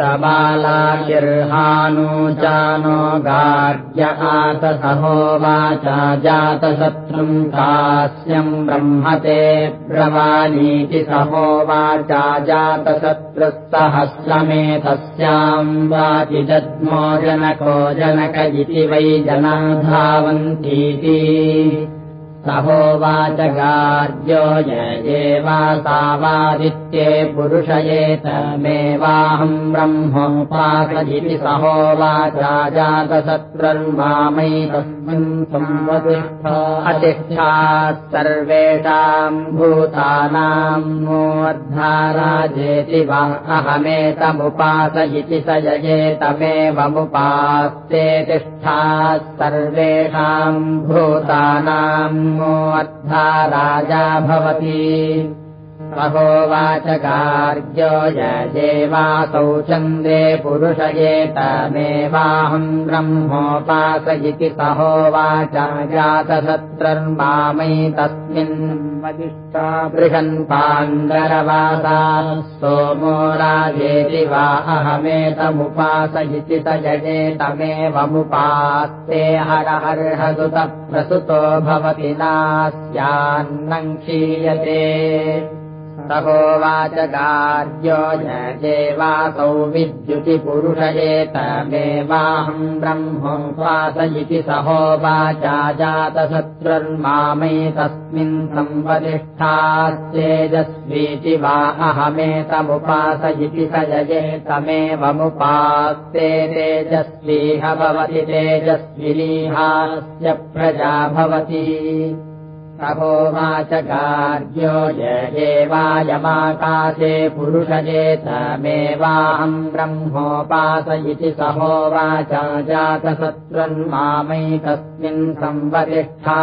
तबालाकिर्हानो जानो गार्ग्य आतसहोवाचा जातशत्रुम् कास्यम् ब्रह्मते ब्रवानीति सहोवाचा जातशत्रुःसहस्रमेतस्याम् वाचि दद्मो जनको जनक इति वै जना यजेवासावादित्ये पुरुषयेतमेवाहम् जातशत्रुर्मामैतस्मिन् संवतिष्ठा अतिष्ठात् सर्वेषाम् भूतानाम् मोर्धाराजेति वा अहमेतमुपासयिति स यजेतमेवमुपास्ते तिष्ठात् सर्वेषाम् भूतानाम् राजा भवति अहोवाचकार्यो यजेवासौ चन्दे पुरुषयेतमेवाहम् ब्रह्मोपासयिति सहोवाचा जातशत्रर्मामैतस्मिन् बृहन् पाण्डरवासा सोमो राजेति वा अहमेतमुपासयिति स यजेतमेवमुपास्ते हरहर्हसुतः प्रसुतो भवति नास्यान्नम् क्षीयते सहोवाचकार्यो यजेवासौ विद्युतिपुरुषयेतमेवाहम् ब्रह्मोपासयिति सहोवाचा जातशत्रुर्मामैतस्मिन् संवतिष्ठास्तेजस्वीति वा अहमेतमुपासयिति यजेतमेवमुपास्ते तेजस्वीह भवति तेजस्विलीहास्य प्रजा भवति सहोवाचकार्यो यजेवायमाकाशे पुरुषजेतमेवाहम् ब्रह्मोपासयिति सहोवाचा जातशत्रुन्मामैकस्मिन् संवतिष्ठा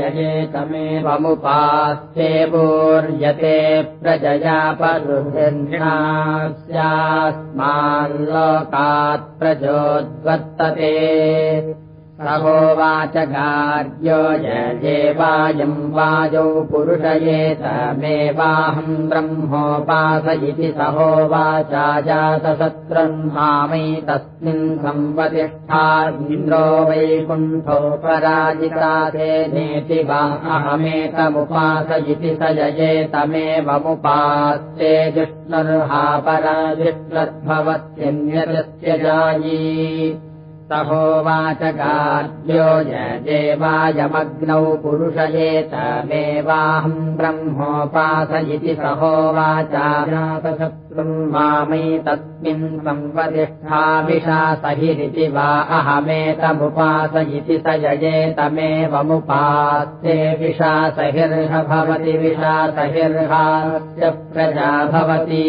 यजेतमेवमुपास्ते पूर्यते प्रजया परुस्यास्माल्लोकात् प्रजोद्वर्तते सहोवाचकार्यो यजेवायम् वाजौ पुरुषयेतमेवाहम् ब्रह्मोपासयिति सहोवाचा जातशत्रुन्मामैतस्मिन् संवतिष्ठा इन्द्रो वैकुण्ठो पराजिता तेनेति वा अहमेतमुपासयिति स यजेतमेवमुपास्ते जिष्णुर्हा पराजिष्णद्भवत्यन्यजस्य जायी सहोवाचकार्यो यजेवायमग्नौ पुरुषयेतमेवाहम् ब्रह्मोपासयिति सहोवाचा मामैतस्मिन् संवतिष्ठाभिषासहिरिति वा अहमेतमुपासयिति स यजेतमेवमुपास्ते विशासहिर्ह भवति विशासहिर्हास्य प्रजा भवति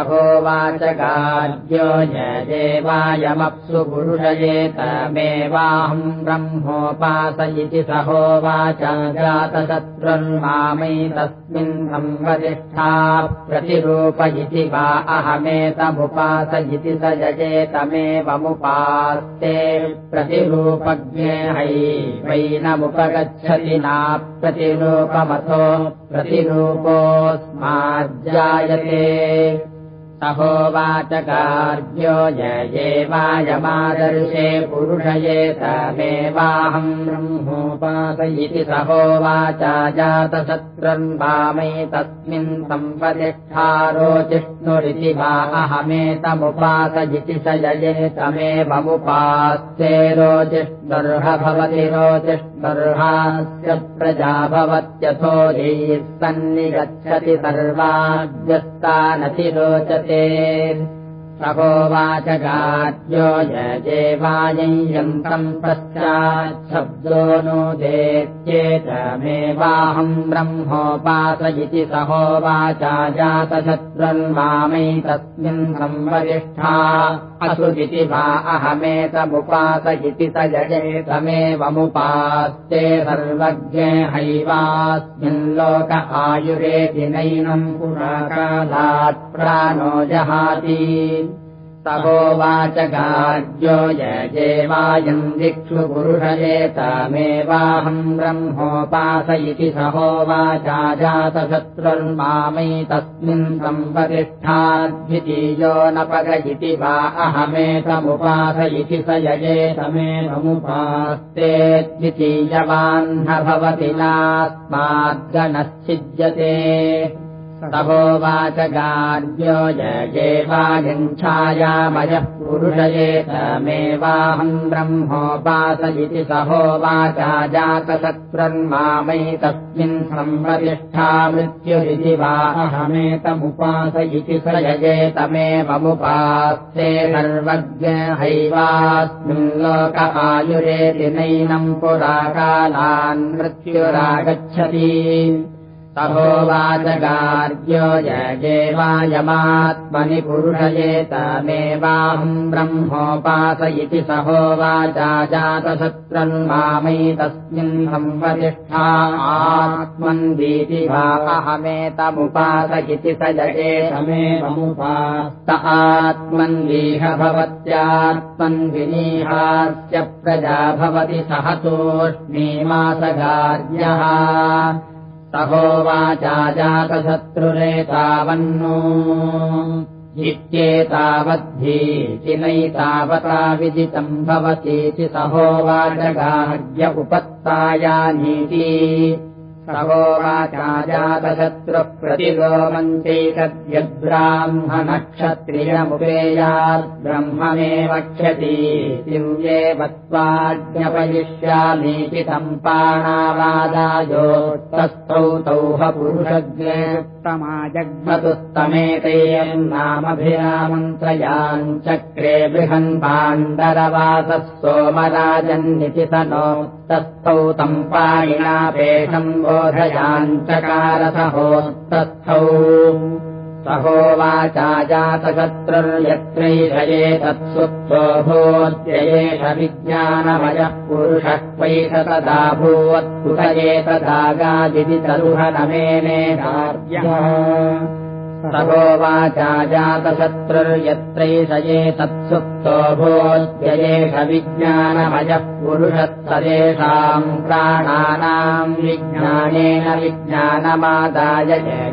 अहोवाचकार्यो यजेवायमप्सु पुरुषयेतमेवाहम् ब्रह्मोपासयिति सहोवाचा जातशत्रुन्मामैतस्मिन् संवतिष्ठा प्रतिरूपयिति वा अहमेतमुपासयिति स यजेतमेवमुपास्ते प्रतिरूपज्ञे है वैनमुपगच्छति ना प्रतिरूपमथो प्रतिरूपोऽस्माज्जायते सहोवाचकार्यो यजेवायमादर्शे पुरुषयेतमेवाहम् ब्रह्मोपासयिति सहोवाचा जातशत्रुन्वामैतस्मिन् संवतिष्ठारोचिष्णुरिति वा अहमेतमुपासयिति स यजेतमेवमुपास्ते रोचिष्णुर्ह भवति रोचिष्णुर्हास्य प्रजा भवत्यथो धीः सन्निगच्छति सर्वाद्यस्तानति रोचते सहोवाचकार्यो यजेवायम् पश्चाच्छब्दो नो देत्येतमेवाहम् ब्रह्मोपासयिति सहोवाचा जातशत्रुन्मामैतस्मिन् संवरिष्ठा असुदिति वा अहमेतमुपासयिति स यजेतमेवमुपास्ते सर्वज्ञे हैवास्मिन् लोक आयुरेति नैनम् पुराकालात् प्राणो जहाति तपोवाचकार्यो यजेवायम् दिक्षु पुरुषयेतमेवाहम् ब्रह्मोपास इति सहोवाचा जातशत्रुर्मामैतस्मिन् सम्पतिष्ठाद्वितीयो न पग इति वा अहमेतमुपास इति स यजेतमेवमुपास्ते द्वितीयवाह्न भवति नास्माद्गणश्चिद्यते तपोवाचकार्यो जयेवायञ्छायामयः पुरुषयेतमेवाहम् ब्रह्मोपास इति सहोवाचा जातशत्रुर्मामैतस्मिन् सम्प्रतिष्ठा मृत्युरिति वा अहमेतमुपास इति स यजेतमेवमुपास्ते सर्वज्ञ हैवास्मिन् लोक आयुरेति नैनम् पुराकालान् मृत्युरागच्छति तभोवाचकार्यो यजेवायमात्मनि पुरुषयेतमेवाहम् ब्रह्मोपास इति सहोवाचा जातशत्रुन्मामैतस्मिन् सम्पतिष्ठा आत्मन् वीति वा अहमेतमुपास इति स जगेतमेवमुपास्त आत्मन्वीह भवत्यात्मन् विनीहास्य प्रजा भवति सह सहोवाचा जातशत्रुरेतावन्नो। इत्येतावद्धीति नैतावता विदितम् भवतीति सहोवाचगार्य उपत्तायानीति वत्त्वाज्ञपयिष्यामीति सम्पाणावादायोत्तस्थौ तौह पुरुषज्ञे उत्तमाजग्मतुस्तमेतैयम् नामभिरामन्त्रयाम् चक्रे बृहन् पाण्डरवासः सोमराजन्निति स नोत्तस्थौ तम् पाणिनापेशम् बोधयाञ्चकारसहोत्तस्थौ सहोवाचा भोत्ययेष विज्ञानमयः पुरुषः क्वैष तदा भूवत्कुतयेतदागादिति तरुहनमेने सहोवाचा जातशत्रुर्यत्रैषये तत्सुप्तो भोत्ययेष विज्ञानमयः पुरुषस्तदेषाम् प्राणानाम् विज्ञानेन विज्ञानमादाय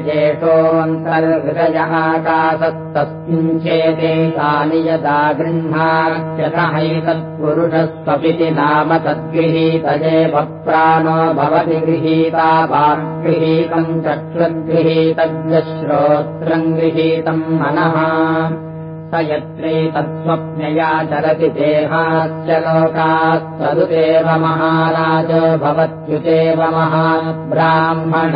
जेषोऽन्तर्हृदय आकाशस्तस्मिन् चेते तानि यदा गृह्णात्यथहैतत्पुरुषस्वपिति नाम तद्गृहीतजेव प्राणो भवति गृहीता वाग्गृहीतम् चक्षुर्गृहीतज्ञ श्रोत्रम् गृहीतम् मनः। स यत्रैतत्स्वप्नया चरति देहाश्च लोकास्तदुदेव महाराज भवत्युदेव महाब्राह्मण।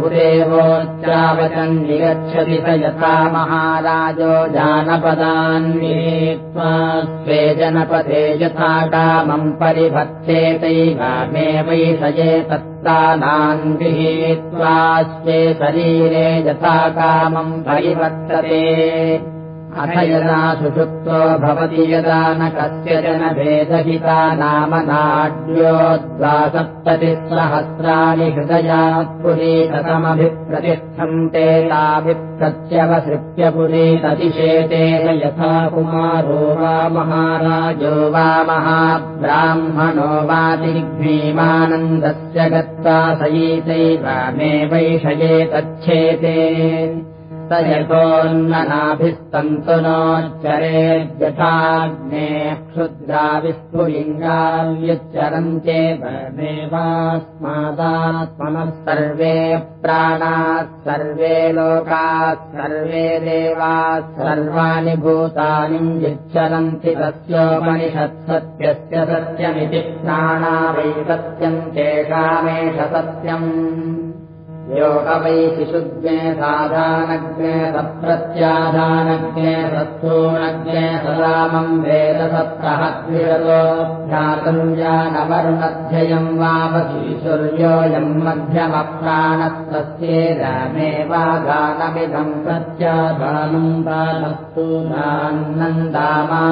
गुदेवोच्चावचन् निगच्छति स यथा महाराजो जानपदान् विहीत्वा स्वे जनपदे यथा कामम् परिभत्सेतैव मे वै तत्तानान् गृहीत्वा स्वे शरीरे यथा कामम् परिवर्तते अथ यदा सुषुप्तो भवति यदा न कस्यचन भेदहिता नाम नाड्योद्वासप्ततिसहस्राणि हृदयात्पुरीतमभिप्रतिष्ठन्ते ताभिप्रत्यवसृप्यपुरीततिशेते यथा कुमारो वा महाराजो वा महाब्राह्मणो वातिग्भीमानन्दस्य गत्वा सयीतैव मे वैषये तच्छेते स यथोन्ननाभिस्तन्तु नोच्चरेद्यथाग्ने क्षुद्राविस्फुलिङ्गाव्युच्चरन्त्येवमेवास्मादात्मनः सर्वे प्राणाः सर्वे लोकाः सर्वे देवाः सर्वाणि भूतानि युच्चरन्ति तस्योपनिषत्सत्यस्य सत्यमिति प्राणा वै सत्यम् तेषामेष सत्यम् योगवै शिशुज्ञे साधानज्ञे सप्रत्याधानज्ञे सत्सूनज्ञे सदामम् वेदसत्तः द्विषतो ध्यातम् जानवरुणध्ययम् वावशीशुर्योऽयम् मध्यमप्राणस्तस्येदमेवागानमिदम् प्रत्याधानम् दानस्तु नान्नन्दामा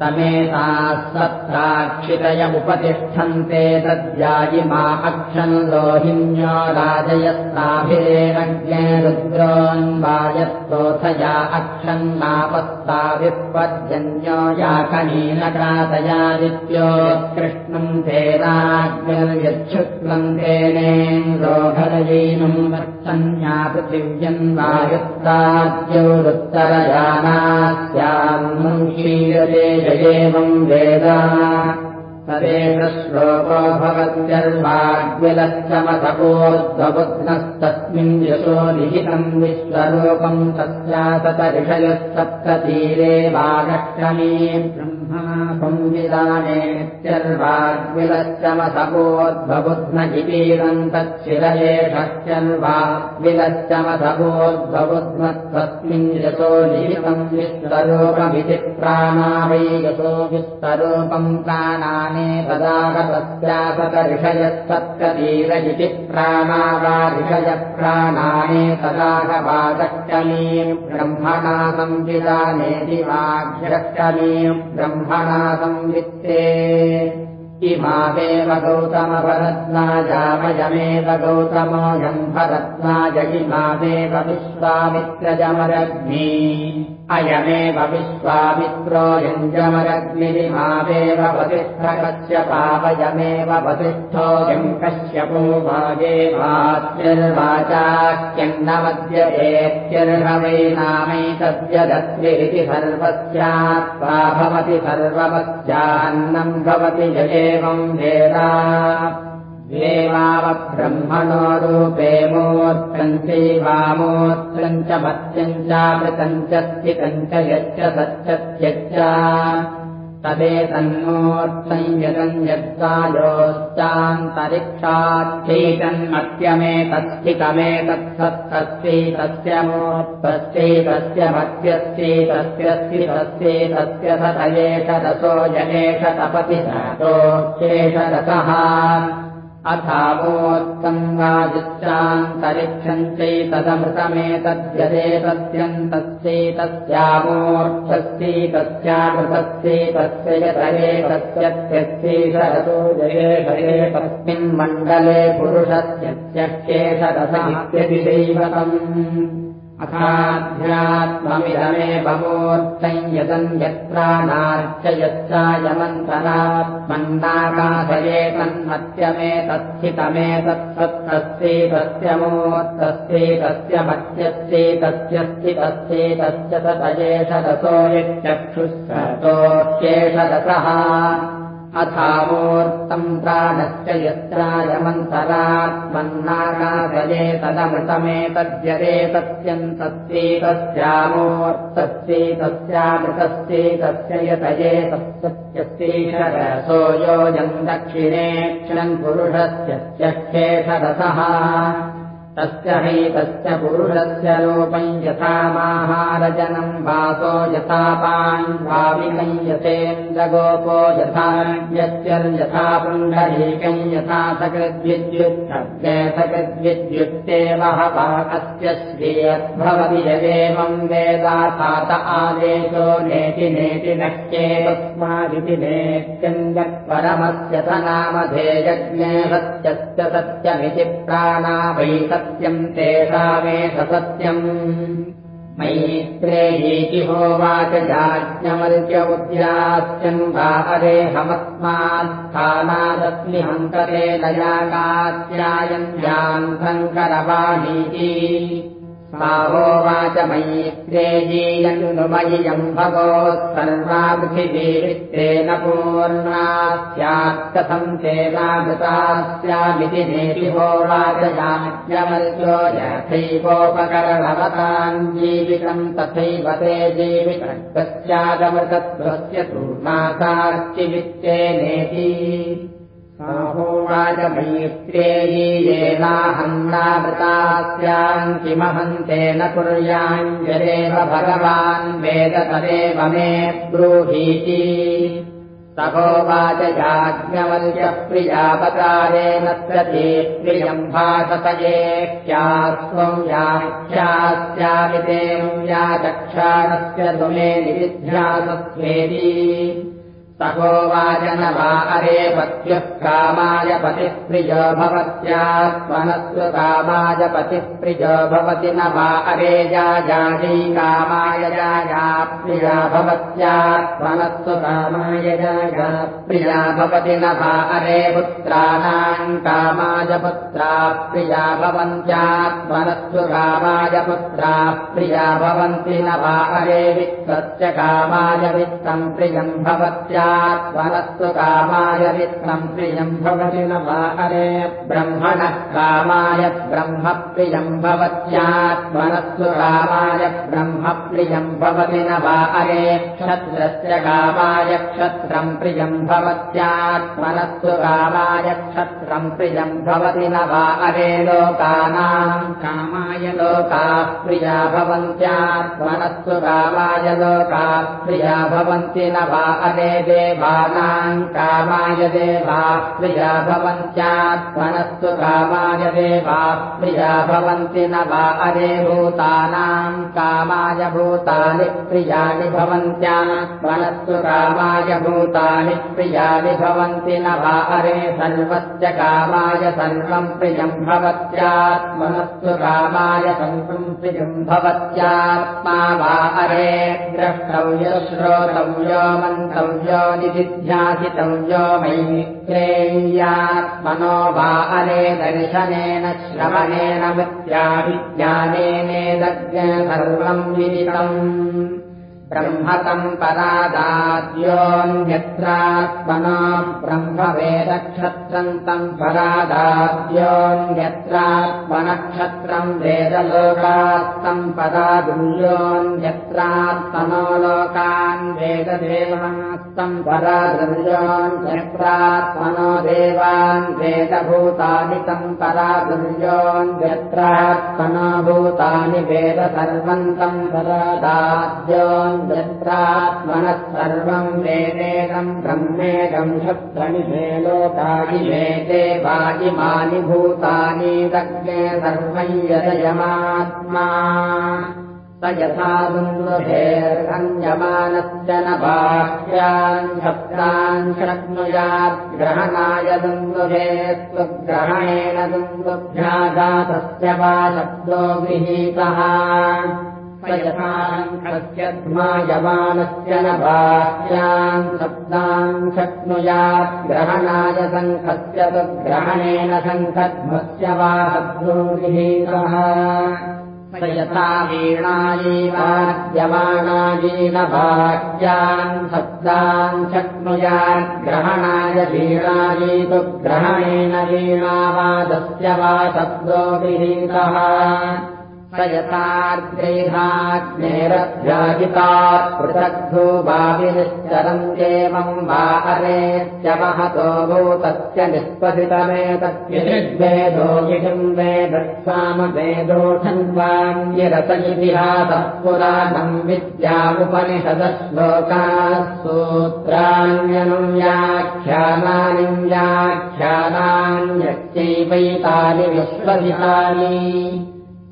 तमेताः सप्ताक्षितयमुपतिष्ठन्ते तद्यायिमा अक्षन् लोहिन्यो राजयस्ताभिरेणज्ञे रुद्रोन्वायस्तोथया अक्षन्नापस्ताभिपर्जन्यो याकनीनकातयादित्यो कृष्णम् तेनाग्निर्यच्छुक्लम् तेनेन्द्रोघरयीनम् वर्षन्या पृथिव्यन्वायुक्ताद्योरुत्तरयानास्याम् क्षीयते एवम् वेद तदेष श्लोको भवत्यर्वाग्विलश्चमतपोद्वबुध्नस्तस्मिन् यशो लिखितम् विश्वरूपम् तस्यासतऋषयः सप्ततीरे वागक्षमी ब्रह्मा संविधानेत्यर्वाग्विलश्चमतपोद्वबुध्न इतीदम् तच्छिरयेषत्यर्वाग्विलश्चमतपोद्वबुध्नस्तस्मिन् यशो लिखितम् विश्वरूपमिति प्राणा वै यशो विश्वरूपम् प्राणानि तदागतस्यासतऋषयः सप्ततीर इति प्राणा वा ऋषयप्राणानि तदागवादक्षमीम् ब्रह्मणा संविदानेति वाग्षमीम् ब्रह्मणा संवित्ते इमादेव गौतमभरत्नाजामयमेव गौतमोऽयम् भरत्नाय इमादेव विश्वामित्रजमरग्नि अयमेव विश्वामित्रो यञ्जमरग्निरिमादेव वसिष्ठकस्य पावयमेव वसिष्ठोऽयम् कश्यपो भागेवाच्यर्वाचाख्यन्नमद्येत्यर्हवै नामैतद्यदत्विरिति सर्वस्यात्वा भवति सर्वमस्यान्नम् भवति यदेवम् वेदा देवावब्रह्मणो रूपे मोत्रम् चैवामोत्रम् च मत्यम् चामृतम् च स्थितम् च यच्च सत्यत्यच्च। तदेतन्नोर्थम् यदम् यत्सायोश्चान्तरिक्षाच्चैतन्मत्यमेतत्स्थितमेतत्सत्तस्यैतस्य मोत्तस्यैतस्य मत्यस्यैतस्य स्थितस्यैतस्य सतयेष रसो जनेष तपति सतोश्चेष रसः अथावोत्तम् वाजिच्चान्तरिक्षम् चैतदमृतमेतद्यदेतस्यन्तस्यैतस्यामूर्च्छस्यैतस्यामृतस्यैतस्य यतरेतस्यत्यस्यैषरसो जयेषये तस्मिन् मण्डले पुरुषस्यत्यशेषरसमित्यतिदैवतम् अथाध्यात्ममिदमेव मूर्तम् यदम् यत्राणाश्च यच्चायमन्तरात्मन्नाकाशये तन्मत्यमेतत्स्थितमेतत्सत्तस्यैतस्य मूर्तस्यैतस्य मत्यस्यैतस्य स्थितस्यैतस्य ततयेष रसो अथामूर्तम् प्राणश्च यत्रायमन्तरात्मन्नाकाशये तदमृतमेतद्यदेतस्यन्तस्यैतस्यामूर्तस्यैतस्यामृतस्यैतस्य यतये तत्सत्यस्यैषरसो योऽयम् दक्षिणे क्षणम् पुरुषस्य चक्षेषरसः तस्य हैतस्य पुरुषस्य रूपम् यथा माहारजनम् वासो यथा पाण्वाविनम् यथेन्द्रगोपो यथा पुण्डरीकम् यथा सकृद्विद्युत्थव्ये सकृद्विद्युत्तेव हवाकस्य श्रियद्भवति यदेवम् वेदासात आदेशो नेति नेति नक्ये तस्मादिति नेत्यम् यत्परमस्य स नामधेयज्ञे सत्यस्य सत्यमिति प्राणा वै सत्यम् तेषामेष सत्यम्। मैत्रेयीति होवाच याज्ञमर्य उद्यास्यम् वा अरेहमस्मात्स्थानादस्मि हन्तरे दयाकास्यायम् याम् शङ्करवाणीति होवाच मैत्रेयीयनुमयियम् भगोः सर्वा पृथिवीरित्तेन पूर्णा स्यात्कथम् होवाच याज्ञमर्यो यथैवोपकरणवताम् जीवितम् तथैव ते जीवितम् साहोवाचमैत्रेयीयेनाहन्नामृतास्याम् किमहन्तेन कुर्याञ्जलेव भगवान् वेद तदेव मे ब्रूहीति। तपोवाच याज्ञवल्यप्रियापकारेण प्रति प्रियम् भाषतयेख्यात्वम् याख्यास्यामितेम् या चक्षाणस्य तुमे निविध्यासस्वेदी सहोवाचन वा अरे पत्युः कामाय पतिप्रियो भवत्यात्मनस्तु कामाय पतिप्रियो भवति न वा अरे जाजी कामाय जाया प्रिया भवत्यात्मनस्तु कामाय जाया प्रिया भवति न वा अरे पुत्राणाम् कामाय पुत्रा प्रिया भवन्त्यात्मनस्तु कामाय पुत्रा प्रिया भवन्ति न वा अरे वित्तस्य कामाय वित्तम् प्रियम् भवत्या त्वनस्तु कामाय वित्तम् प्रियम् भवति न वा अरे ब्रह्मणः कामाय ब्रह्म प्रियम् भवत्यात्मनस्तु कामाय ब्रह्म प्रियम् भवति न वा अरे क्षत्रस्य कामाय क्षत्रम् प्रियम् भवत्यात्मनस्तु कामाय क्षत्रम् प्रियम् भवति न वा अरे लोकानाम् कामाय लोकाः प्रिया भवन्त्यात्मनस्तु कामाय लोकाः प्रिया भवन्ति न वा अरे देवानाम् कामाय देवा प्रिया भवन्त्यात्मनस्तु कामाय देवा प्रिया भवन्ति न वा अरे भूतानाम् कामाय भूतानि प्रियाणि भवन्त्यात्मनस्तु कामाय भूतानि प्रियाणि भवन्ति न वा अरे सर्वस्य कामाय सर्वम् प्रियम् भवत्यात्मनस्तु कामाय सर्वम् प्रियम् भवत्यात्मा वा अरे द्रष्टव्य मन्तव्यो निधिध्यासितव्यो मैत्रेय्यात्मनो वा अरे दर्शनेन श्रवणेन मित्याभिज्ञानेनेदज्ञ सर्वम् विदितम् ब्रह्मतम् परादाद्योऽन्यत्रात्मना ब्रह्मवेदक्षत्रम् परादाद्योऽन्यत्रात्मनक्षत्रम् वेदलोकास्तम् परादुर्योऽन्यत्रात्मनो लोकान् वेददेवास्तम् परादुर्योऽन्यत्रात्मनो देवान् वेदभूतानि तम् परादुर्योऽन्यत्रात्मनो भूतानि वेद सर्वन्तम् परादाद्योन् यत्रात्मनः सर्वम् वेदेदम् ब्रह्मेदम् शत्रनिषे लोकानि वेदे वाजिमानि भूतानि दग्ने सर्वम् यदयमात्मा स यथा दुन्दुभेर्हन्यमानस्य न शब्दान् शक्नुयात् ग्रहणाय दुन्दुभे स्वग्रहणेन दुन्दुभ्याघातस्य वा शब्दो गृहीतः यमानस्य न बाह्यान् शब्दान् शक्नुयात् ग्रहणाय सङ्खस्य तद्ग्रहणेन सङ्खध्वस्य वा शब्दो गृहीतः यथा वीणायीवाद्यमानायीन वाक्यान् शब्दान् शक्नुयात् ग्रहणाय वीणायीतु ग्रहणेन वीणावादस्य वा शब्दो गृहीतः स यथाग्रेहाग्नेरभ्याजितात् पृथग्भूभाविनिश्चरम् देवम् वा अरेत्य महतो भूतस्य वेदस्वामवेदोषन्वान्यरत इतिहासः पुराणम् विद्यामुपनिषदश्लोकाः सूत्राण्यनुम् व्याख्यानानि व्याख्यानान्यच्चैवैतानि विश्वसितानि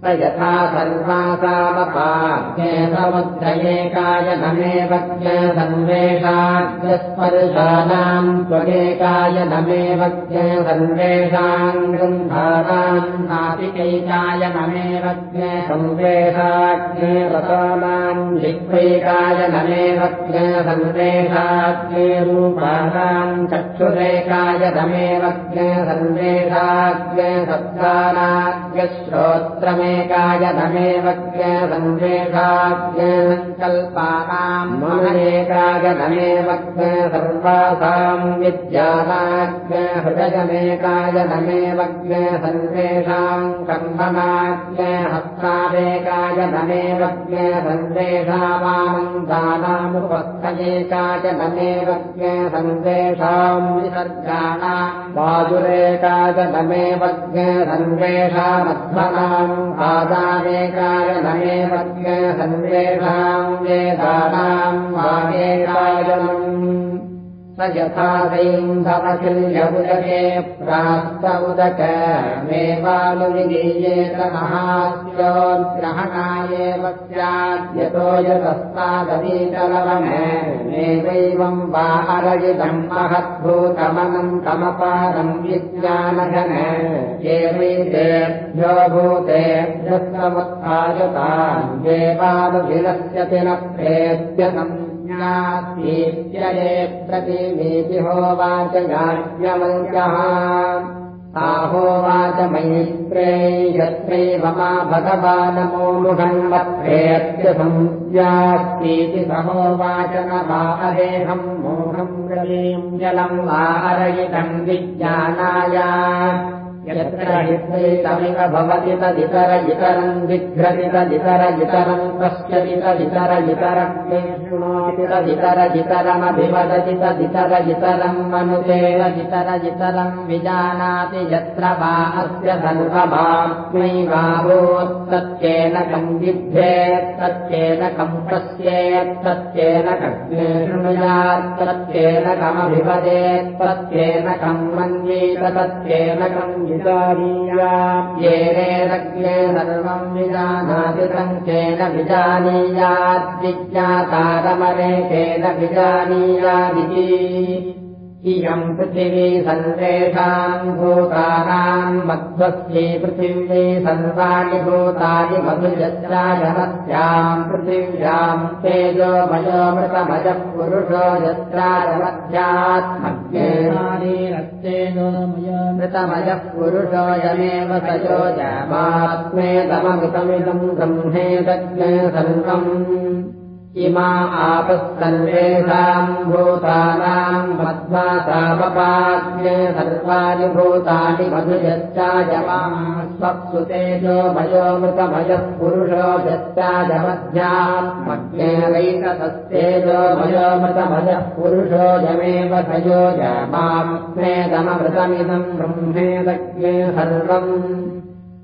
यथा सर्वासामपाभ्ये समुद्रयेकाय नमेव ज्ञसन्वेषाग्रस्पर्शानाम् त्वगेकाय नमेव ज्ञसन्वेषाम् गृन्धानाम् नासिकैकाय नमेव ज्ञसंवेषाग्ने रतानाम् जिह्वैकाय नमेव ज्ञसन्वेषाग्ने रूपाणाम् चक्षुरेकाय नमेव ज्ञसन्वेषाग्ने शब्दानाग्रश्रोत्रमे काय नमेव ज्ञसन्वेषाज्ञसङ्कल्पानाम् मनेकाय नमेव सर्वासाम् विद्यानाज्ञ हृदयमेकाय नमेव ज्ञसन्वेषाम् कर्मणाज्ञ हस्तादेकाय नमेव ज्ञसन्वेषामानन्दानामुपस्थयेकाय नमेव ज्ञसन्वेषाम् विसर्गाणाम् बाजुरेकाय नमेव सन्वेषाम् वेदानाम् वागेकायनम् स यथा सैन्धवशिल्यमुदके प्रास्त उदक। मेवानुविगीयेत महास्योग्रहणायेव स्याद्यतो यतस्तादवीतलवनमेवैवम् वा अरजितम् महद्भूतमनम् तमपारम् विज्ञानघन। एवैतेभ्यो भूतेभ्यस्तमुत्थायतान्। देवानुभिलस्यति न प्रेत्यनम् ज्ञात्यये प्रतिमेतिहोवाच याज्ञवल्क्यः आहोवाच मैत्रे यत्रैव मा भगवानमोमुखन्वत्प्रेत्यसंज्ञास्तीति सहोवाच न वा अदेहम् मोहम् रवीम् जलम् वा अरयितम् विज्ञानाय यत्र हित्वैतमिव भवति तदितर इतरम् विघ्रति तदितर इतरम् पश्यति इतरम् शृणोति तदितर इतरमभिवदति तदितर इतरम् मनुतेव इतर इतरम् विजानाति यत्र वा अस्य सर्वमात्मैवावोत्तत्येन कम् विभ्येत्तत्येन कम् पश्येत्तत्येन कग्ने शृणुयात्तत्येन कमभिवदेत्तत्येन कम् मन्येत तत्येन कम् येनेरज्ञे सर्वम् सङ्ख्येन विजानीयाद्विज्ञातारमनेकेन विजानीयादिति इयम् पृथिवी सर्वेषाम् भूतानाम् मध्वस्यै पृथिवी सर्वाणि भूतानि मधुजत्राजमस्याम् पृथिव्याम् तेजो मयोमृतमजः पुरुषो यत्राजमध्यात्मज्ञेमृतमजः पुरुषोऽयमेव सयोजमात्मेदमृतमिदम् ब्रह्मेदज्ञे सर्वम् इमा आपः भूतानाम् मध्वासापपाज्ञे सर्वाणि भूतानि भयोमृतभयः पुरुषो जश्चाजमध्यात्मज्ञेवैकतस्तेजो भयोमृतभयः पुरुषो यमेव सयो जमात्मेदमृतमिदम् ब्रह्मेदज्ञे सर्वम्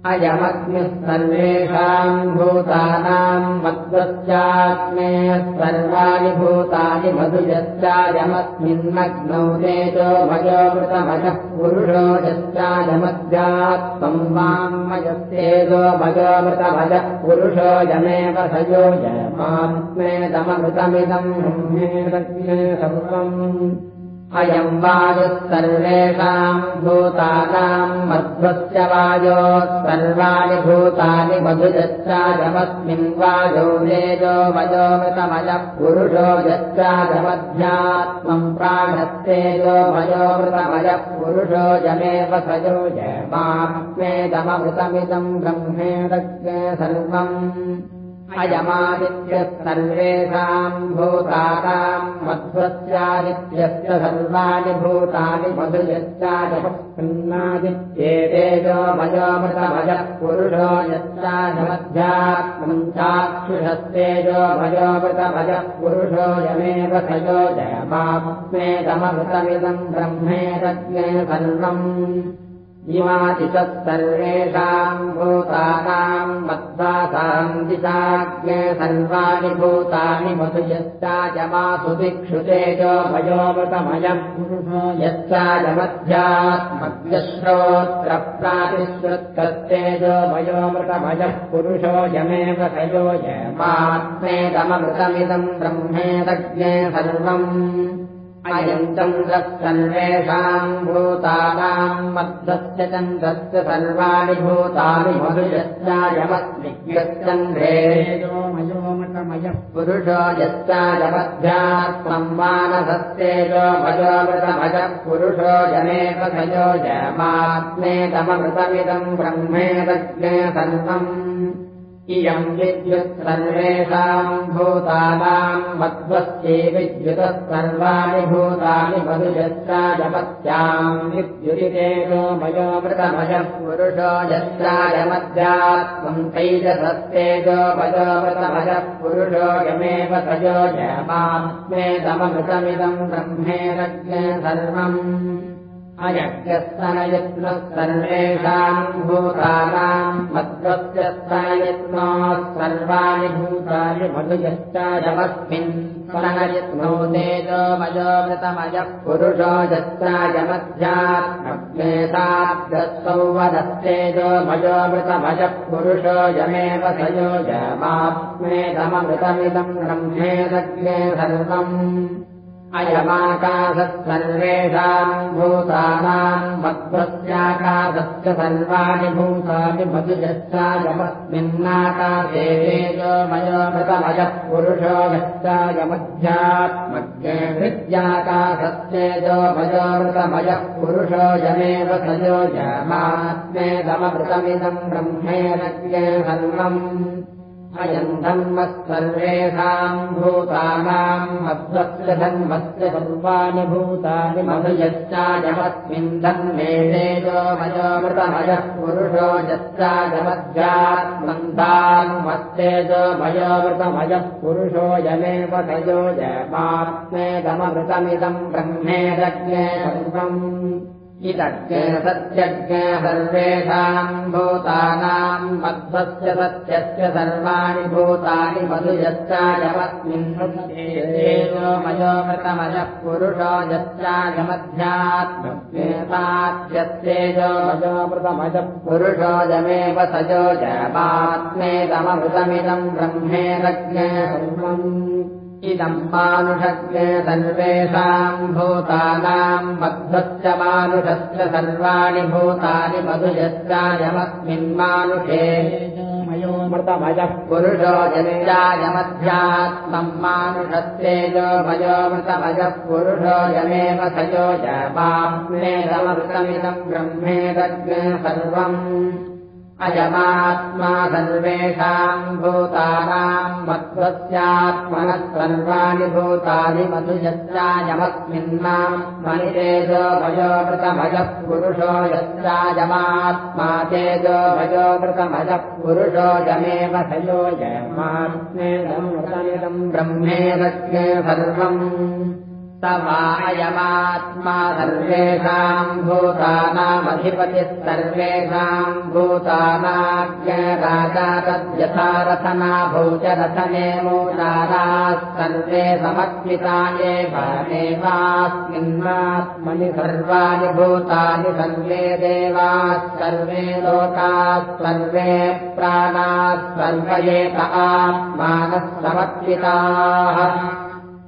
अयमग्निः सर्वेषाम् भूतानाम् मध्वश्चात्मे सर्वाणि भूतानि मधुजश्चायमस्मिन्नग्नौ तेजो भयोमृतमजः पुरुषो यश्चायमध्यात्मम् वाङ्मयस्तेजो भयोमृतभजः पुरुषो यमेव सयो यमात्मेदमृतमिदम् ब्रह्मेदग्ने सर्वम् अयम् वायुः सर्वेषाम् भूतानाम् मध्वस्य वायोः सर्वाणि भूतानि मधुजश्चाजमस्मिन् वायो तेजो वयोमृतमजः पुरुषो पुरुषो यमेव सयो यमात्मेदममृतमिदम् ब्रह्मेदज्ञे सर्वम् अयमादित्यः सर्वेषाम् भूतानाम् मध्वस्यादित्यस्य सर्वाणि भूतानि मधुजश्चाजपन्नादित्येतेजो मयोमृतमजः पुरुषो यश्चाजमध्यात्मम् चाक्षुषस्तेजो मयोमृतमजः पुरुषो यमेव सयो जयमाप्मेदमृतमिदम् ब्रह्मेदज्ञे सर्वम् इमादितः सर्वेषाम् भूतानाम् मध्वासाम् दिशाज्ञे सर्वाणि भूतानि मधुयश्चाजमासु दिक्षुतेजो भयोमृतमयम्। पुरुषो यश्चाजमध्यात्मज्ञश्रोत्र प्रातिश्रुत्कस्तेजो भयोमृतमयः पुरुषो यमेव सयो यमात्मेदममृतमिदम् ब्रह्मेदज्ञे सर्वम् अयम् चन्द्रः भूतानाम् मध्वस्य चन्द्रस्य सर्वाणि भूतानि मधुयश्चायमस्मिग्यश्चन्द्रेजोमयोमृतमयः पुरुषो यश्चायमध्यात्मम् मानसस्तेजो भयोमृतमजः पुरुषो जनेव सयो जमात्मेतममृतमिदम् ब्रह्मेदज्ञे सर्वम् इयम् विद्युत् सर्वेषाम् भूतानाम् मध्वस्ये विद्युतः सर्वाणि भूतानि मधुजश्चाजपत्याम् विद्युदितेजो मयोमृतमजः पुरुषो यश्चाजमध्यात्मम् तैजसस्तेजो मयोमृतमजः पुरुषो यमेव तजो जयमात्मेदममृतमिदम् ब्रह्मेरज्ञे सर्वम् अयज्ञः स्तनयत्नः सर्वेषाम् भूतानाम् मध्वस्य स्तनयत्नोः सर्वाणि भूतानि मधुयश्चाजमस्मिन् प्रणयित्नो तेजो मयोमृतमयः पुरुषो यत्रायमध्यात्मग्नेताभ्यस्तौ वदस्तेजो मयोमृतमयः पुरुषो यमेव सयो यमात्मेदममृतमिदम् ब्रह्मेदग्ने सर्वम् अयमाकाशः सर्वेषाम् भूतानाम् मध्वस्याकाशस्य सर्वाणि भूतानि मधुजश्चायमस्मिन्नाकाशे तेजोमयोमृतमयः पुरुषो यश्चायमध्यात्मज्ञे हृद्याकाशस्येजोमयोमृतमयः पुरुषो यमेव सयो यमात्मेदममृतमिदम् ब्रह्मेणज्ञे सर्वम् अयम् धर्मः सर्वेषाम् भूतानाम् मध्वस्य धर्मस्य सर्वाणि भूतानि मधुयश्चायमस्मिन् धर्मे तेजोमयोमृतमयः पुरुषो यश्चायमध्यात्मन्तान् मत्तेजोमयोमृतमयः पुरुषो यमेव तयो यमात्मेदममृतमिदम् ब्रह्मेदज्ञे सर्वम् इदज्ञे सत्यज्ञे सर्वेषाम् भूतानाम् मध्वस्य सत्यस्य सर्वाणि भूतानि मधु यश्चायमस्मिन्मयोमृतमयः पुरुषो यश्चायमध्यात्मज्ञेताद्यस्तेजो मयोमृतमयः पुरुषोजमेव सजो जमात्मेदममृतमिदम् ब्रह्मेदज्ञे सर्वम् इदम् मानुषज्ञे सर्वेषाम् भूतानाम् मध्वश्च मानुषस्य सर्वाणि भूतानि मधुजश्चायमस्मिन्मानुषे मयोमृतमयः पुरुषो जनिजायमध्यात्मम् मानुषस्तेजो मयोमृतमयः पुरुषो यमेव सयो जपाप्नेदमृतमिदम् ब्रह्मेदग्ने सर्वम् अयमात्मा सर्वेषाम् भूतानाम् मध्वस्यात्मनः सर्वाणि भूतानि मधुजश्चायमस्मिन्नाम् मनितेजो भयोमृतमजः पुरुषो यश्चायमात्मा तेजो भयोमृतमजः पुरुषो यमेव सयो यमात्मेदम् ब्रह्मेदज्ञे सर्वम् स वा अयमात्मा सर्वेषाम् भूतानामधिपतिः सर्वेषाम् भूतानाज्ञराजा तद्यथा रथना भोजरथने मोदाराः सर्वे समर्पिता एवास्मिन्नात्मनि सर्वाणि भूतानि सर्वे देवाः सर्वे लोकाः सर्वे प्राणाः सर्वयेत आत्मानः समर्पिताः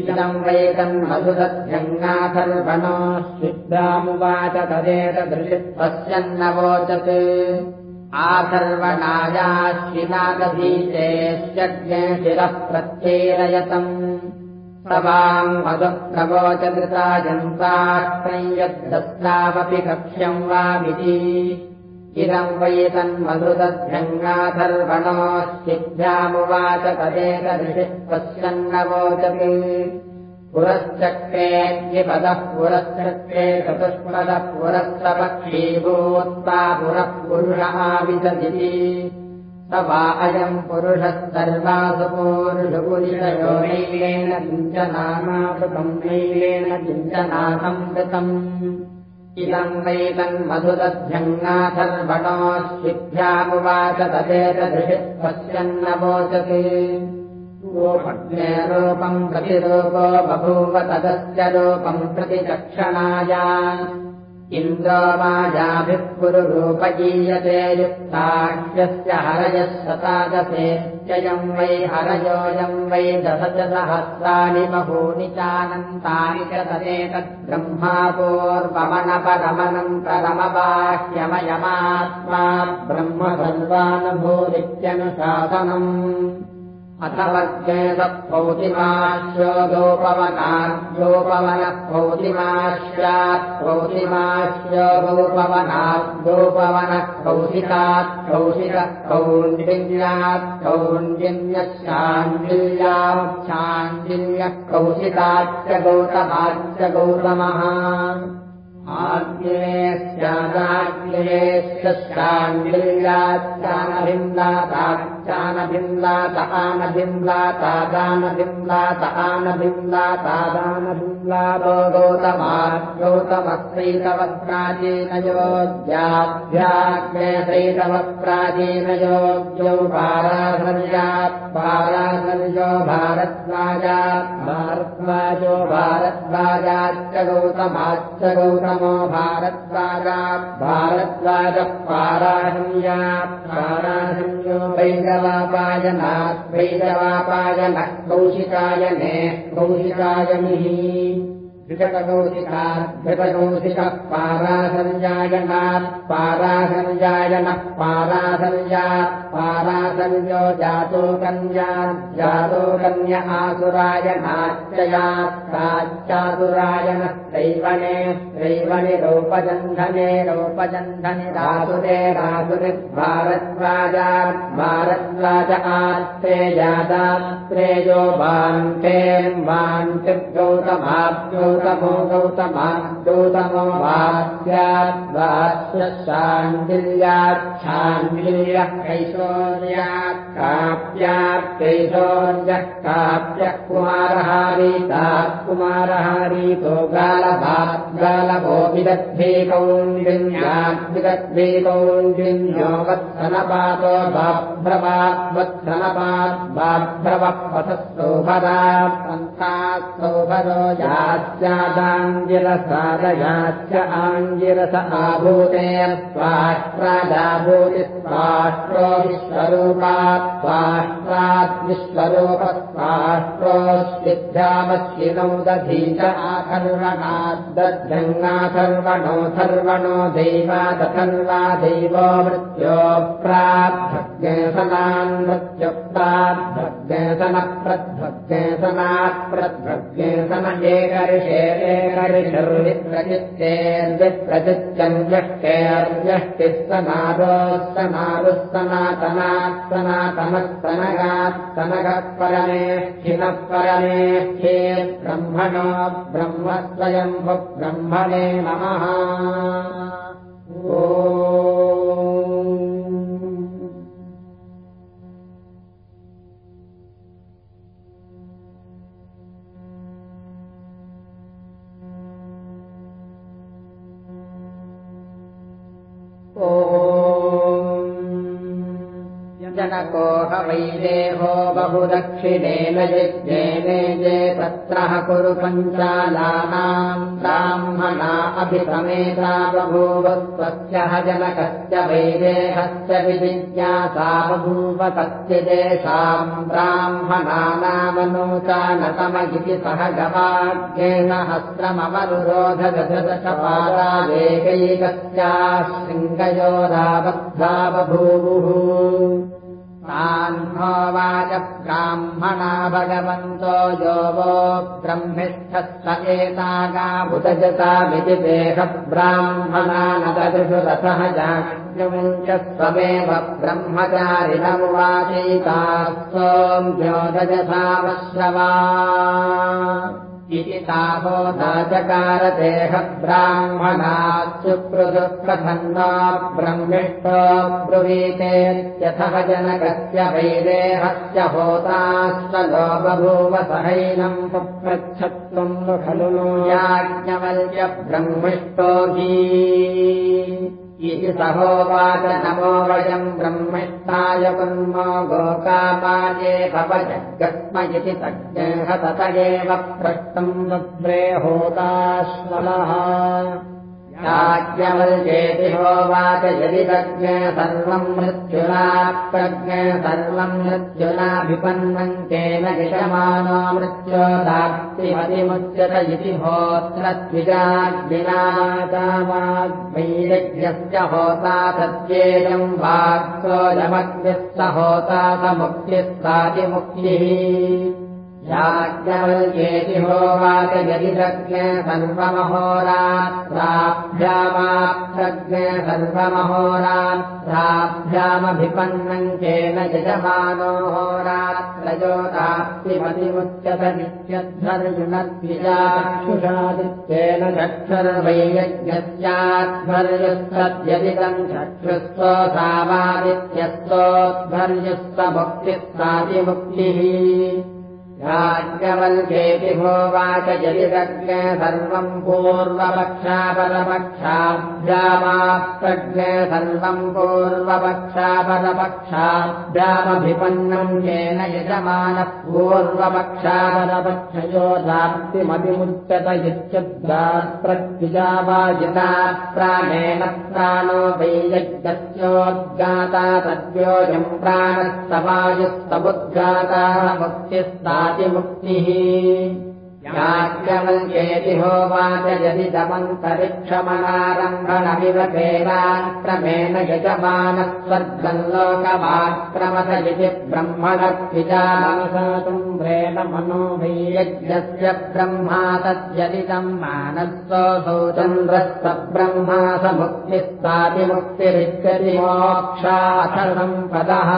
इदम् वैतन्मधुरभ्यङ्गाथर्वणो शुद्धामुवाच तदेतदृशि पश्यन्नवोचत् आथर्वणायाश्विनागधीशेष्यज्ञे शिरः प्रत्येरयतम् सवाम् मधुप्रवोचदृता जन्तायद्दस्तावपि कक्ष्यम् वामिति इदम् वैतन्मधुरभ्यङ्गाथर्वणोऽभ्यामुवाच तदेतदृशि पश्यन्नवोचते पुरश्चक्रेऽद्यपदः पुरश्चक्रे चतुष्पदः पुरःसपक्षीभूत्वा पुरः पुरुषः विदधि स वा अयम् पुरुषः सर्वासु पूरुषपुरुषयो नैलेन किञ्चनामावृतम् नैलेन किञ्चनासंवृतम् इदम् वैतन्मधुदभ्यङ्गाथर्वणोऽभ्यामुवाच तदेतदृशि पश्यन्नवोचते गोपज्ञे रूपम् प्रतिरूपो बभूव तदस्य रूपम् प्रतिचक्षणाय। इन्द्रो मायाभिः पुरुरूपयीयते युक्ताख्यस्य हरयः सतादसेत्ययम् वै हरयोऽयम् वै दश च सहस्राणि बहूनि चानन्तानि च तदेतद्ब्रह्मापोर्वमनपरमनन्तरमबाह्यमयमात्मा ब्रह्म सर्वानुभूरित्यनुशासनम् अथ वर्गेदौतिमाश्योगोपवनाद्योपवनः कौतिमाश्यात् कौतिमाश्योगोपवनाद्योपवनः कौशिकात् कौशिकः कौण्डिन्यात् कौण्डिन्यश्चाण्डिल्याच्छाण्डिल्यः कौशिकाच्च गौतमाच्च गौतमः आग्नेयश्चादाग्नेयश्चानभिन्दाताचानभिन्दात आनभिन्दातादानभिन्दात आनभिन्दातादानभिन्दातो गौतमा गौतमश्रीतवप्राचीनयोग्याभ्याग्ने श्रीतवप्राचीनयोग्यौ पाराधर्यात् पाराधर्यो भारद्वाजा भारद्वाजो भारद्वाजाच्च गौतमाच्च गौतमो भारद्वाजा वैरवापायनात् वैरवापायनः कौशिकायने कौशिकायमिः घृतकौशिकार्घृतकौशिकः पारासञ्जायनात् पारासञ्जायनः पारासञ्जा पारासञ्जो जातो कन्या जातो कन्य आसुरायनाच्चयात्ताच्चासुरायनः दैवने दैवनि रोपजन्धने रोपजन्धनि रासुरे रासुरिद्भारद्वाजा भारद्वाज आस्ते जातात्रेयो वान्तेन् वान्तिर्गौतमाभ्यो गौतमो गौतमा गौतमो वास्याद्वास्यशाण्डिल्याच्छाण्डिल्यः कैशोर्यात् काप्यात् कैशोर्यः काप्यः कुमारहारीतात् कुमारहारीतो गालभात् गालभो विदग्धीकौण्डिन्यात् विदग्धीकौण्डिन्यो वत्सनपातो बाभ्रवात् वत्सनपात् बाभ्रवः पथस्तोभरात् पन्थात् सौभरो यास्यादाङ्गिरसादयाश्च आङ्गिरस आभूते स्वाष्ट्रादाभूति स्वाष्ट्रो विश्वरूपात् स्वाष्ट्रात् विश्वरूप स्वाष्ट्रोऽस्विभ्यामश्विनौ दधीच आथर्वणाद्दद्धङ्गाथर्वणो थर्वणो दैवादथर्वा दैवो मृत्यो प्राद्भग्नेसनान् मृत्युप्राद्भग्नेसन प्रद्भग्नेसनात् प्रद्भग्नेसन एकर्षे एकर्षर्विप्रचित्तेर्विप्रचित्यन्यष्टेर्यष्टिः सनादोस्तनादुः सनातनात् सनातनस्तनगात् सनगः परमे हिनः परमे हे ब्रह्मणो ब्रह्म स्वयम्भु ब्रह्मणे नमः Oh. जनको ह वैदेहो बहुदक्षिणेन यज्ञेने जे तत्रः कुरु पञ्चालानाम् ब्राह्मणा अभिसमेता बभूव ह जनकस्य वैदेहस्य विजिज्ञासा बभूव कस्यदेशाम् ब्राह्मणानामनूचानतम इति सह गवाग्येन हस्रमवरुरोधगजदशपादावेकैकस्याः शृङ्गयोराबद्धा बभूवुः तान्होवाच ब्राह्मणा भगवन्तो यो वो ब्रह्मिष्ठः स एतागाभुतजतामिति देह ब्राह्मणा न जाग्यमुञ्च स्वमेव ब्रह्मचारिणमुवाचैताः सोऽम्योदजसावश्रवा इति ताहोदाचकारदेह ब्राह्मणात्सुपृथुप्रधन्ना ब्रह्मिष्ठो ब्रुवीतेत्यथः जनकस्य वैदेहस्य होताश्च लो बभूव सहैनम् पप्रच्छत्वम् खलु याज्ञवल्य ब्रह्मिष्ठो इति वयम् ब्रह्मिष्ठाय कुर्मो गोकामाये भवजगस्म इति तज्ञः तत एव प्रष्टम् वक्त्रे होताश्वलः याज्ञवल्येति होवाच यदि तज्ञे सर्वम् मृत्युना प्रज्ञे सर्वम् मृत्युनाभिपन्नम् केन यजमानो मृत्योदाप्तिमतिमुच्यत इति होत्र द्विजाग्निनादावाग्वैरज्ञस्य होता सत्येयम् वाक्सोऽयमग्निः स होता स मुक्तिः सातिमुक्तिः याज्ञवल्क्येति होवाच यदि दज्ञ सर्वमहोरात्राभ्यामाप्रज्ञ सर्वमहोरात्राभ्यामभिपन्नम् चेन यजमानो होरात्रयोताप्तिमतिमुच्यतनित्यध्वर्युनद्विजाक्षुषादित्येन चक्षुर्वैयज्ञस्याध्वर्युस्तद्यदिदम् चक्षुस्वसावादित्यस्तोध्वर्युस्तमुक्तिः सातिमुक्तिः राज्ञवल्केति भोवाच यदि रज्ञ सर्वम् पूर्वपक्षापरपक्षाभ्यामाप्रज्ञ सर्वम् पूर्वपक्षापरपक्षाभ्यामभिपन्नम् येन यजमानः पूर्वपक्षापरपक्षयो धाप्तिमभिमुच्यत इत्यद्गात्रद्विजावाजिता प्राणेन प्राणो वै तद्योजम् प्राणस्तवायुस्तमुद्गाता मुक्तिस्ता मुक्तिः याज्ञवल्क्येति होवाच यदि दमन्तरिक्षमणारम्भणमिव देवाक्रमेण यजमानः स्वर्गम् लोकमाक्रमत इति ब्रह्मणद्विजामनुसातुम्ब्रेण मनो वैयज्ञस्य ब्रह्मा तद्यदिदम् मानस्वसौ चन्द्रस्त ब्रह्मा स मुक्तिस्तातिमुक्तिरित्यति मोक्षाथ सम्पदः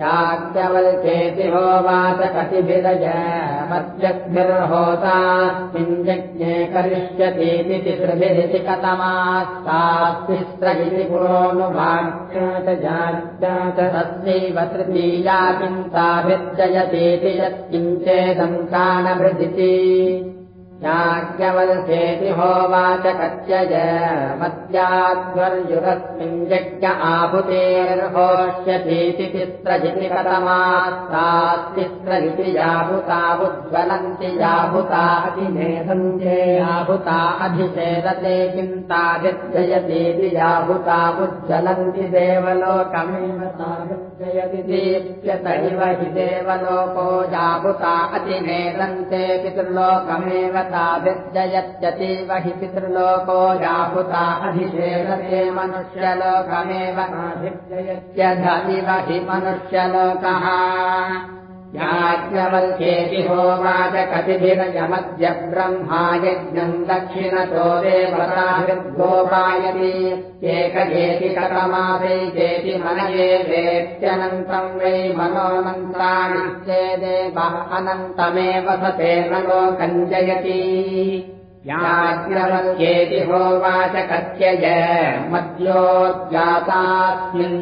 याज्ञवल्केति होवाच कतिभिरज मध्यग्भिर्होतास्मिञ्जज्ञे करिष्यतीति तिसृभिरिति कतमास्तास्तिस्र इति पुरोनुभाग्या च तस्यैव तृतीया चिन्ताभिर्जयतीति यत्किञ्चेदङ्कानभृदिति याज्ञवल्केति होवाच कत्यज मद्याध्वर्युरस्मिन् यज्ञ आहुतेर्होष्यतीति तिस्रजिति कतमास्तास्तिस्रजिति याभुतावुज्ज्वलन्ति याभुता अधिमेधन्ते याभुता अधिषेदते चिन्ताभिर्जयतीति याभुतावुज्ज्वलन्ति देवलोकमेव ताभिर्जयति दीप्यतैव हि देवलोको याभुता अतिमेधन्ते पितृलोकमेव ताभिर्जयत्यतीव हि पितृलोको याभुता अधिशेषते मनुष्यलोकमेव नाभिर्जयत्यधिव हि मनुष्यलोकः याज्ञवल्क्येति होवाच कतिभिरयमद्य ब्रह्मा यज्ञम् दक्षिणतो देवताभिर्गोपायति एकयेति कतमासे चेति मनये वेत्यनन्तम् वै मनोऽनन्तानि चेदेवः अनन्तमेव स तेन लोकम् जयति याज्ञवल्क्येति होवाच कथ्यय मद्योद्गातास्मिन्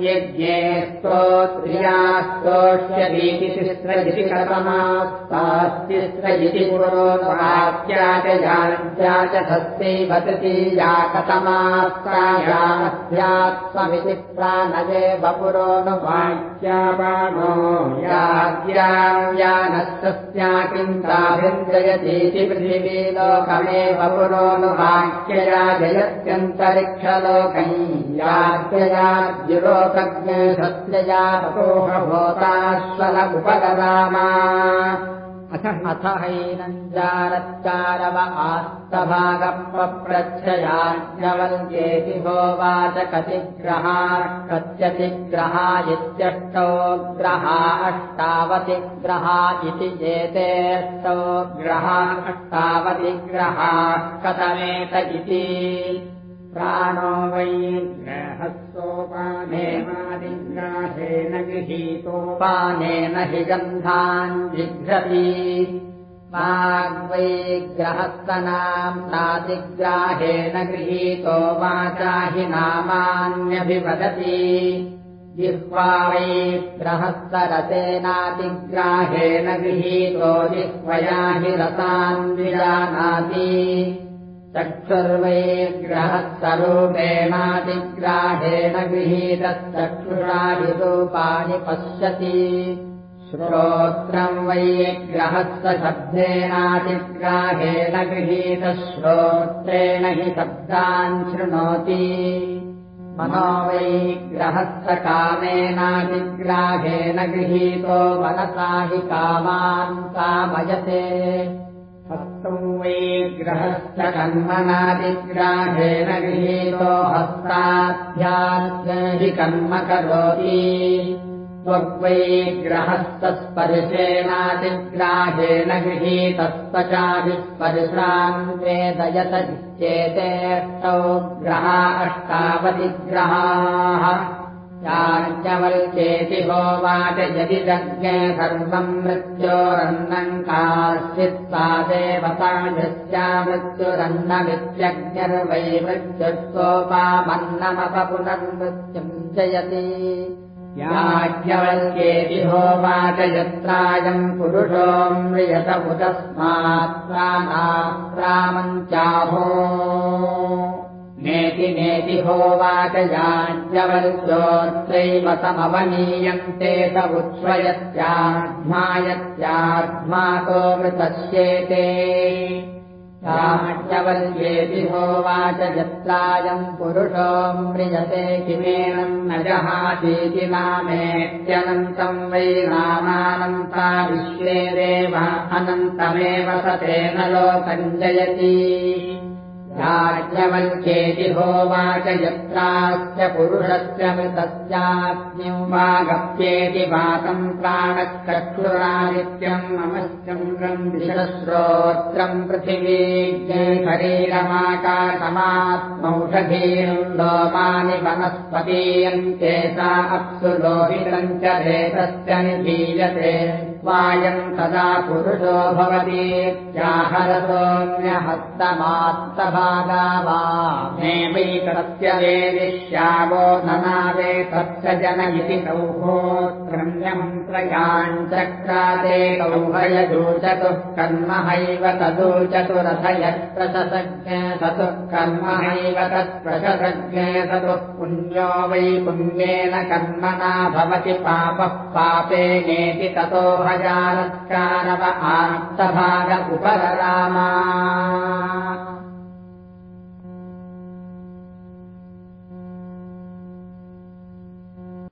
यज्ञे स्तोत्र्या कतमास्तास्तिस्रजिति पुरोवाच्या च याज्ञा च हस्तैव तृतीया कतमास्तायामस्यात्ममिति प्राणये वपुरो न वाच्यापाणो याज्ञाम् यानस्तस्या किन्ताभिर्जयतीति पृथिवीलोकमेव पुरोनुवाक्यया जयत्यन्तरिक्षलोकै याज्ञयाद्युलोकज्ञे सत्यया ततोहभूताश्वल उपगरामा अथ हैनञ्जारत्कारव आस्तभागप्रच्छयाज्ञवल्क्येति होवाच कतिग्रहा इत्यष्टौ ग्रहा अष्टावतिग्रहा इति एतेऽष्टौ ग्रहा अष्टावतिग्रहा कथमेत इति प्राणो वै ग्रहस्सोपानेनादिग्राहेण गृहीतोपानेन हि गन्धान् जिघ्रति। वाग्वै नादिग्राहेण गृहीतो वाचा हि नामान्यभिवदति। जिह्वा वै ग्रहस्तरसेनातिग्राहेण गृहीतो जिह्वया हि रसान् विजानाति चक्षुर्वै ग्रहस्तरूपेणातिग्राहेण गृहीतश्चक्षुषादिरूपाणि पश्यति। श्रोत्रम् वै ग्रहस्थशब्देनातिग्राहेण गृहीतश्रोत्रेण हि शब्दान् शृणोति। मनो वै ग्रहस्थकामेनातिग्राहेण गृहीतो मनसा हि कामान् कामयते हस्तम् वै ग्रहश्च कर्मणादिग्राहेण गृहीतो हस्ताध्यात्म हि कर्म करोति त्वग्वै ग्रहस्तस्पर्शेनातिग्राहेण गृहीतस्पचादिस्पर्शान्वेदयत चेतेऽष्टौ ग्रहा अष्टावतिग्रहाः याज्ञवल्क्येति होवाच यदि जज्ञे सर्वम् मृत्योरन्नम् काश्चित् सा देवता यस्या मृत्युस्कोपामन्नमप पुनर्मृत्युम् जयति याज्ञवल्क्येति होवाच यत्रायम् पुरुषो म्रियत उदस्मात् प्राणाप्रामञ्चाहो नेति नेति होवाच समवनीयन्ते स उच्छ्वयत्याध्मायत्याध्मातो मृतस्येते। याज्ञवल्क्येति होवाच यत्रायम् पुरुषो म्रियते किमेनम् न जहातीति नामेत्यनन्तम् वै नामानन्ता विश्वे देव अनन्तमेव स तेन लोकम् जयति याज्ञवल्क्येति होवाच यत्रास्य पुरुषस्य मृतस्याग्निवागप्येति वातम् प्राणः चक्षुरादित्यम् नमश्चन्द्रम् दिशश्रोत्रम् पृथिवी शरीरमाकाशमात्मौषधीम् लोमानि वनस्पतीयन्ते सा अप्सु लोहितम् च भेदश्च निधीयते वायम् तदा पुरुषो भवतीत्याहरसोऽन्यहस्तमात्तभागा वा मे वैतस्य वेदिष्यावो धनादे तस्य जन इति कौहोत्रम्यमन्त्रयाञ्चक्राते कौभयजूचतुः कर्महैव तदूचतुरथयप्रशसज्ञ ततुः कर्महैव तत्प्रशसज्ञे ततुः पुण्यो वै पुण्येन कर्मणा भवति पापः पापेनेति ततो भजानत्कारव आप्तभाग उपररामा